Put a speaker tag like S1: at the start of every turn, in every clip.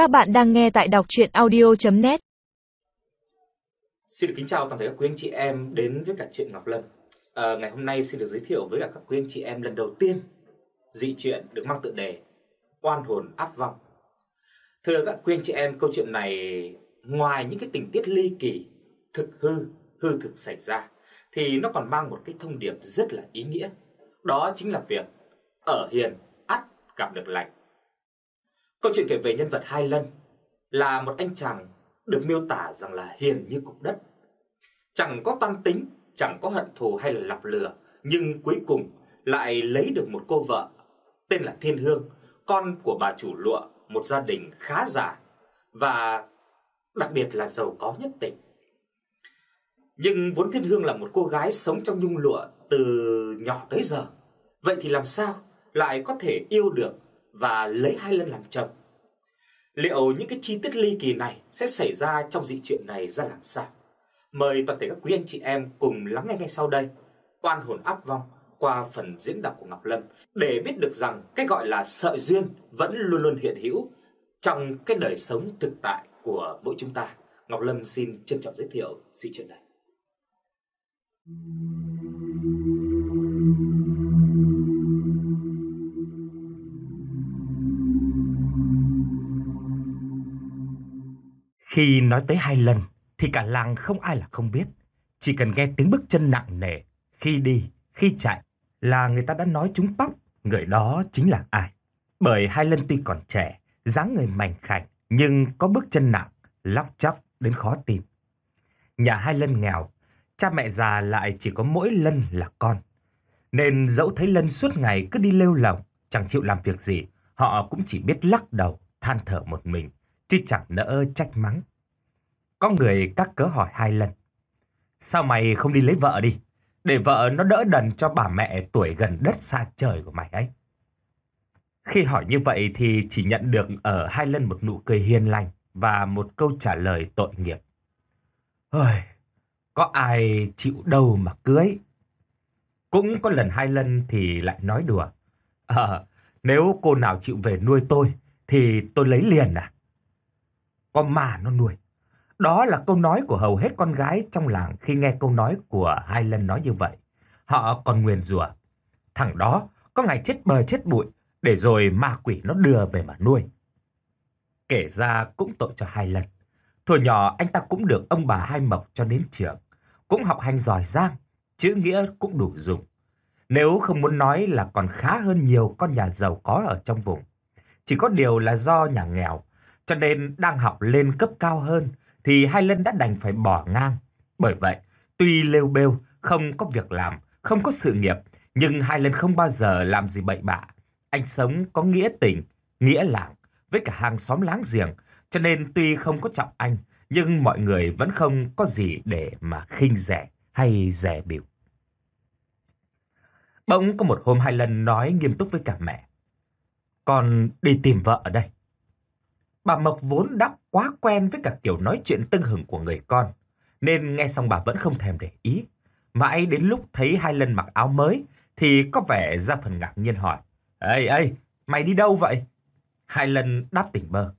S1: Các bạn đang nghe tại đọc docchuyenaudio.net.
S2: Xin được kính chào toàn thể các quý anh chị em đến với cả chuyện Ngọc Lâm. À, ngày hôm nay xin được giới thiệu với cả các quý anh chị em lần đầu tiên dị chuyện được mang tựa đề Oan hồn áp vong. Thưa các quý anh chị em, câu chuyện này ngoài những cái tình tiết ly kỳ, thực hư, hư thực xảy ra thì nó còn mang một cái thông điệp rất là ý nghĩa. Đó chính là việc ở hiền ắt gặp được lành. Câu chuyện kể về nhân vật Hai Lân là một anh chàng được miêu tả rằng là hiền như cục đất. Chẳng có toan tính, chẳng có hận thù hay là lọc lừa, nhưng cuối cùng lại lấy được một cô vợ tên là Thiên Hương, con của bà chủ lụa, một gia đình khá giả và đặc biệt là giàu có nhất tỉnh. Nhưng vốn Thiên Hương là một cô gái sống trong nhung lụa từ nhỏ tới giờ. Vậy thì làm sao lại có thể yêu được và lấy Hai lần làm chồng? Liệu những cái chi tiết ly kỳ này sẽ xảy ra trong dị chuyện này ra làm sao? Mời toàn thể các quý anh chị em cùng lắng nghe ngay sau đây. Oan hồn áp vong qua phần diễn đọc của Ngọc Lâm để biết được rằng cái gọi là sợi duyên vẫn luôn luôn hiện hữu trong cái đời sống thực tại của mỗi chúng ta. Ngọc Lâm xin trân trọng giới thiệu dị chuyện này.
S3: Khi nói tới hai lần thì cả làng không ai là không biết. Chỉ cần nghe tiếng bước chân nặng nề, khi đi, khi chạy là người ta đã nói trúng tóc người đó chính là ai. Bởi hai lần tuy còn trẻ, dáng người mảnh khảnh nhưng có bước chân nặng, lóc chóc đến khó tìm. Nhà hai lân nghèo, cha mẹ già lại chỉ có mỗi lân là con. Nên dẫu thấy lân suốt ngày cứ đi lêu lỏng, chẳng chịu làm việc gì, họ cũng chỉ biết lắc đầu, than thở một mình, chứ chẳng nỡ trách mắng. Có người các cớ hỏi hai lần. Sao mày không đi lấy vợ đi? Để vợ nó đỡ đần cho bà mẹ tuổi gần đất xa trời của mày ấy. Khi hỏi như vậy thì chỉ nhận được ở hai lần một nụ cười hiền lành và một câu trả lời tội nghiệp. Ôi, có ai chịu đâu mà cưới. Cũng có lần hai lần thì lại nói đùa. Ờ, nếu cô nào chịu về nuôi tôi thì tôi lấy liền à? Con ma nó nuôi. Đó là câu nói của hầu hết con gái trong làng khi nghe câu nói của hai lần nói như vậy. Họ còn nguyền rủa. Thằng đó có ngày chết bờ chết bụi, để rồi ma quỷ nó đưa về mà nuôi. Kể ra cũng tội cho hai lần. Thuở nhỏ anh ta cũng được ông bà hai mộc cho đến trường. Cũng học hành giỏi giang, chữ nghĩa cũng đủ dùng. Nếu không muốn nói là còn khá hơn nhiều con nhà giàu có ở trong vùng. Chỉ có điều là do nhà nghèo, cho nên đang học lên cấp cao hơn thì Hai Lân đã đành phải bỏ ngang. Bởi vậy, tuy lêu bêu, không có việc làm, không có sự nghiệp, nhưng Hai Lân không bao giờ làm gì bậy bạ. Anh sống có nghĩa tình, nghĩa làng, với cả hàng xóm láng giềng, cho nên tuy không có trọng anh, nhưng mọi người vẫn không có gì để mà khinh rẻ hay rẻ biểu. Bỗng có một hôm Hai Lân nói nghiêm túc với cả mẹ. Con đi tìm vợ ở đây. Bà Mộc vốn đã quá quen với cả kiểu nói chuyện tưng hừng của người con, nên nghe xong bà vẫn không thèm để ý. Mãi đến lúc thấy hai lần mặc áo mới, thì có vẻ ra phần ngạc nhiên hỏi. Ê, ê, mày đi đâu vậy? Hai lần đáp tỉnh bơ.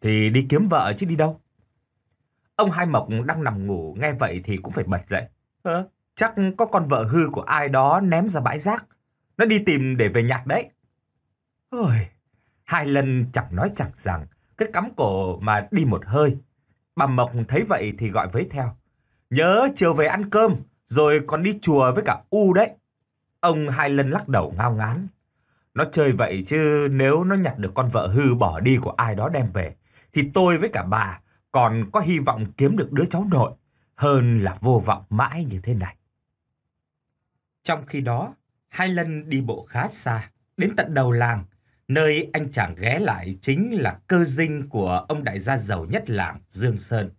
S3: Thì đi kiếm vợ chứ đi đâu? Ông Hai Mộc đang nằm ngủ, nghe vậy thì cũng phải bật dậy. Hả? chắc có con vợ hư của ai đó ném ra bãi rác. Nó đi tìm để về nhặt đấy. Ôi, hai lần chẳng nói chẳng rằng, cứ cắm cổ mà đi một hơi. Bà Mộc thấy vậy thì gọi với theo. Nhớ chiều về ăn cơm, rồi còn đi chùa với cả U đấy. Ông hai lần lắc đầu ngao ngán. Nó chơi vậy chứ nếu nó nhặt được con vợ hư bỏ đi của ai đó đem về, thì tôi với cả bà còn có hy vọng kiếm được đứa cháu nội, hơn là vô vọng mãi như thế này. Trong khi đó, hai lần đi bộ khá xa, đến tận đầu làng, Nơi anh chàng ghé lại chính là cơ dinh của ông đại gia giàu nhất làng Dương Sơn.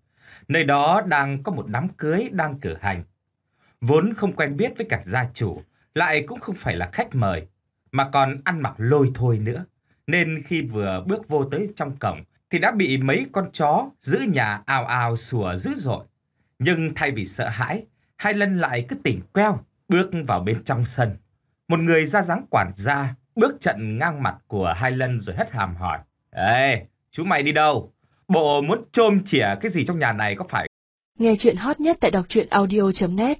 S3: Nơi đó đang có một đám cưới đang cử hành. Vốn không quen biết với cả gia chủ, lại cũng không phải là khách mời, mà còn ăn mặc lôi thôi nữa. Nên khi vừa bước vô tới trong cổng, thì đã bị mấy con chó giữ nhà ào ào sủa dữ dội. Nhưng thay vì sợ hãi, hai lần lại cứ tỉnh queo, bước vào bên trong sân. Một người ra dáng quản gia bước trận ngang mặt của hai lần rồi hất hàm hỏi. Ê, Chú mày đi đâu? Bộ muốn trôm chỉa cái gì trong nhà này có phải
S4: Nghe chuyện hot nhất tại đọc truyện audio.net